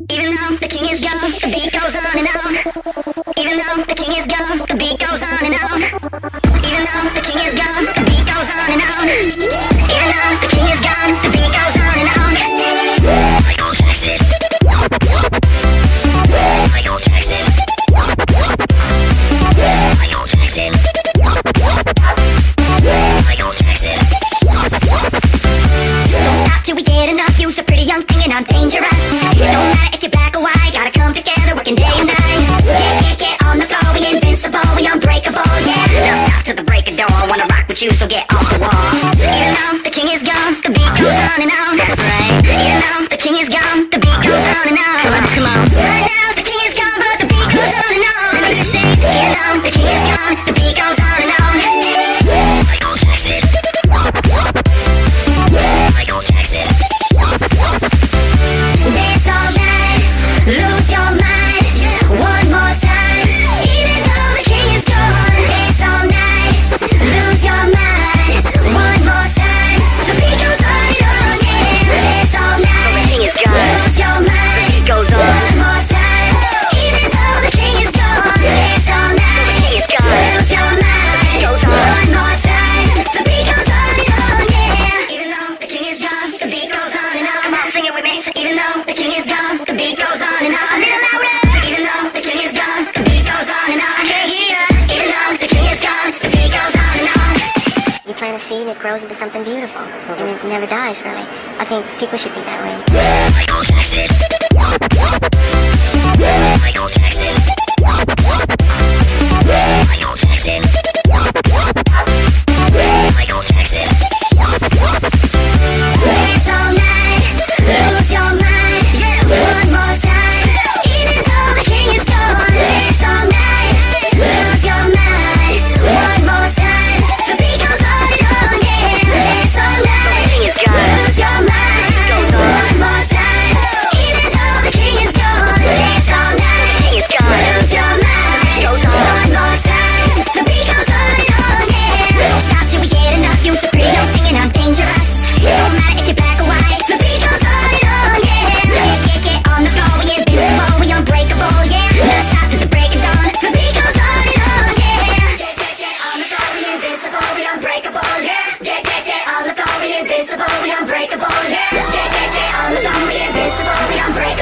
Even though the king is gone, till we get enough You're a pretty young thing and I'm dangerous. Don't matter if you're black or white Gotta come together working day and night. So Get, get, get on the floor We invincible, we unbreakable, yeah. Now stop to the break of dawn Wanna rock with you, so get off the wall. Even though the king is gone The beat goes on and on. plant a seed, it grows into something beautiful, and it never dies, really. I think people should be that way.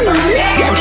Yeah.